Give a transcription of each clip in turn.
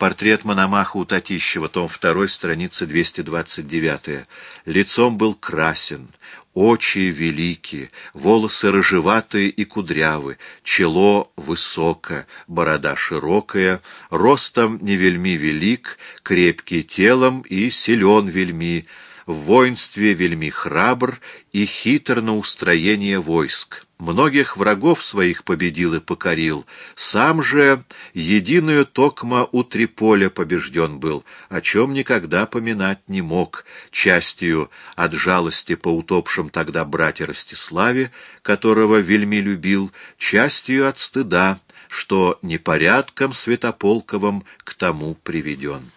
Портрет Мономаха у Татищева, том 2, страница 229. Лицом был красен, очи велики, волосы рыжеватые и кудрявы, чело высоко, борода широкая, ростом не вельми велик, крепкий телом и силен вельми, в воинстве вельми храбр и хитр на устроение войск. Многих врагов своих победил и покорил. Сам же единую токма у Триполя побежден был, о чем никогда поминать не мог, частью от жалости по утопшим тогда братья Ростиславе, которого вельми любил, частью от стыда, что непорядком святополковым к тому приведен.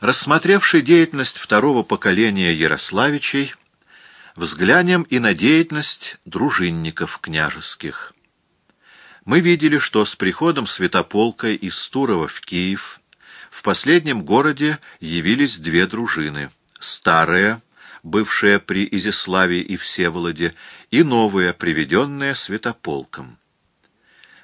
Рассмотревший деятельность второго поколения Ярославичей, взглянем и на деятельность дружинников княжеских. Мы видели, что с приходом Святополка из Турова в Киев в последнем городе явились две дружины. Старая, бывшая при Изяславе и Всеволоде, и новая, приведенная Святополком.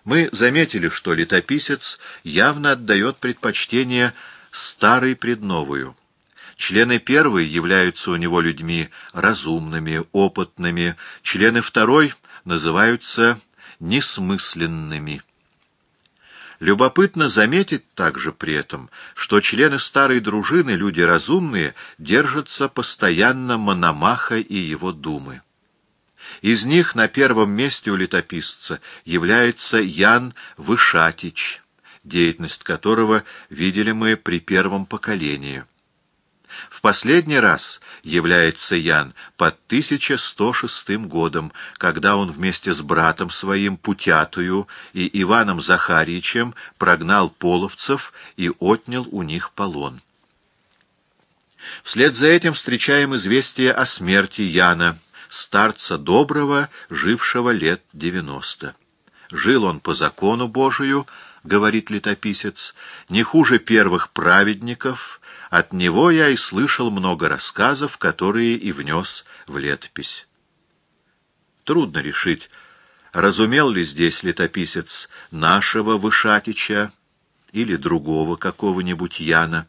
Мы заметили, что летописец явно отдает предпочтение старый пред новую. Члены первой являются у него людьми разумными, опытными, члены второй называются несмысленными. Любопытно заметить также при этом, что члены старой дружины, люди разумные, держатся постоянно Мономаха и его думы. Из них на первом месте у летописца является Ян Вышатич, деятельность которого видели мы при первом поколении. В последний раз является Ян под 1106 годом, когда он вместе с братом своим Путятую и Иваном Захарьичем прогнал половцев и отнял у них полон. Вслед за этим встречаем известие о смерти Яна, старца доброго, жившего лет девяносто. Жил он по закону Божию, говорит летописец, не хуже первых праведников, от него я и слышал много рассказов, которые и внес в летопись. Трудно решить, разумел ли здесь летописец нашего Вышатича или другого какого-нибудь Яна.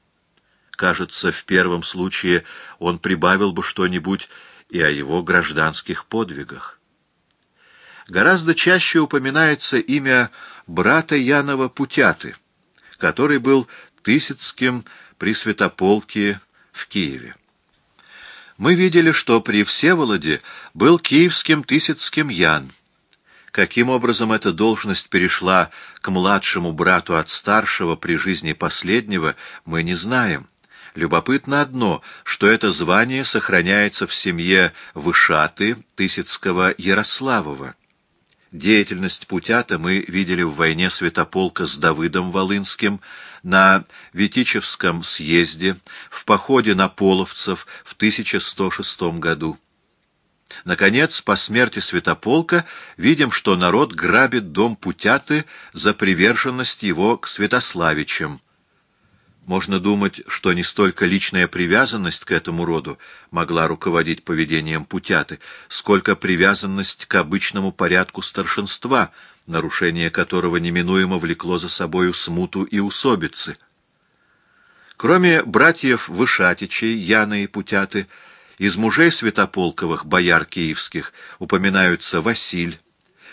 Кажется, в первом случае он прибавил бы что-нибудь и о его гражданских подвигах. Гораздо чаще упоминается имя брата Янова Путяты, который был Тысяцким при Святополке в Киеве. Мы видели, что при Всеволоде был киевским Тысяцким Ян. Каким образом эта должность перешла к младшему брату от старшего при жизни последнего, мы не знаем. Любопытно одно, что это звание сохраняется в семье Вышаты Тысяцкого Ярославова. Деятельность Путята мы видели в войне Святополка с Давыдом Волынским, на Витичевском съезде, в походе на половцев в 1106 году. Наконец, по смерти Святополка видим, что народ грабит дом Путяты за приверженность его к Святославичам. Можно думать, что не столько личная привязанность к этому роду могла руководить поведением Путяты, сколько привязанность к обычному порядку старшинства, нарушение которого неминуемо влекло за собою смуту и усобицы. Кроме братьев Вышатичей, Яна и Путяты, из мужей Святополковых, бояр киевских, упоминаются Василь,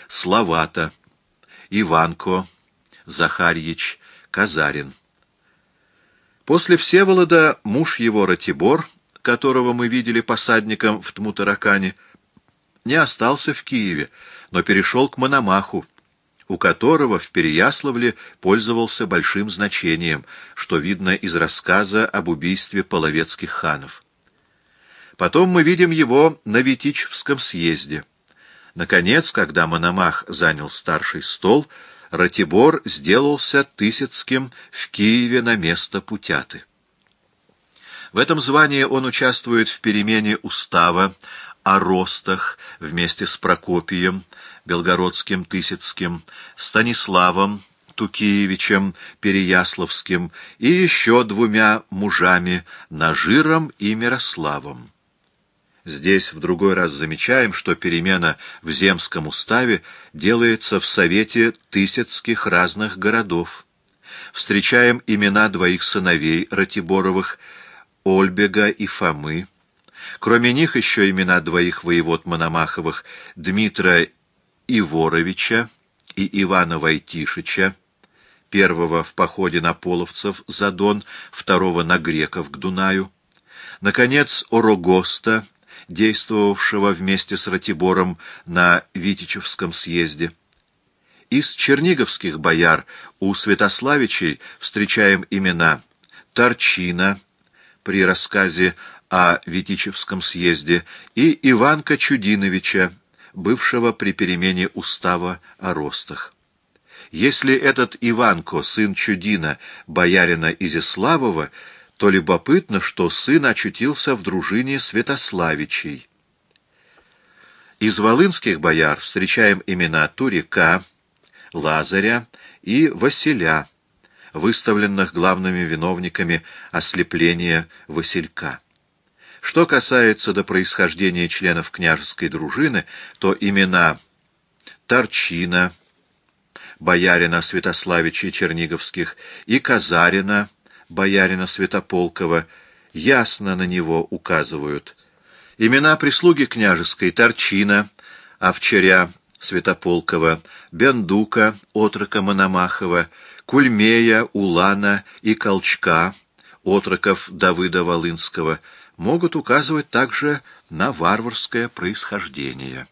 Славата, Иванко, Захарьич, Казарин. После Всеволода муж его Ратибор, которого мы видели посадником в Тмутаракане, не остался в Киеве, но перешел к Мономаху, у которого в Переяславле пользовался большим значением, что видно из рассказа об убийстве половецких ханов. Потом мы видим его на Витичевском съезде. Наконец, когда Мономах занял старший стол, Ратибор сделался Тысяцким в Киеве на место Путяты. В этом звании он участвует в перемене устава о ростах вместе с Прокопием, Белгородским, Тысяцким, Станиславом, Тукиевичем, Переяславским и еще двумя мужами, Нажиром и Мирославом. Здесь в другой раз замечаем, что перемена в земском уставе делается в Совете Тысяцких разных городов. Встречаем имена двоих сыновей Ратиборовых, Ольбега и Фомы. Кроме них еще имена двоих воевод Мономаховых, Дмитра Иворовича и Ивана Войтишича, первого в походе на половцев за Дон, второго на греков к Дунаю. Наконец, Орогоста, действовавшего вместе с Ратибором на Витичевском съезде. Из черниговских бояр у Святославичей встречаем имена Торчина при рассказе о Витичевском съезде и Иванка Чудиновича, бывшего при перемене устава о ростах. Если этот Иванко, сын Чудина, боярина Изяславова, то любопытно, что сын очутился в дружине Святославичей. Из волынских бояр встречаем имена Турика, Лазаря и Василя, выставленных главными виновниками ослепления Василька. Что касается до происхождения членов княжеской дружины, то имена Торчина, боярина Святославича Черниговских, и Казарина, боярина Святополкова, ясно на него указывают. Имена прислуги княжеской Торчина, Овчаря Святополкова, Бендука, отрока Мономахова, Кульмея, Улана и Колчка, отроков Давыда Волынского, могут указывать также на варварское происхождение.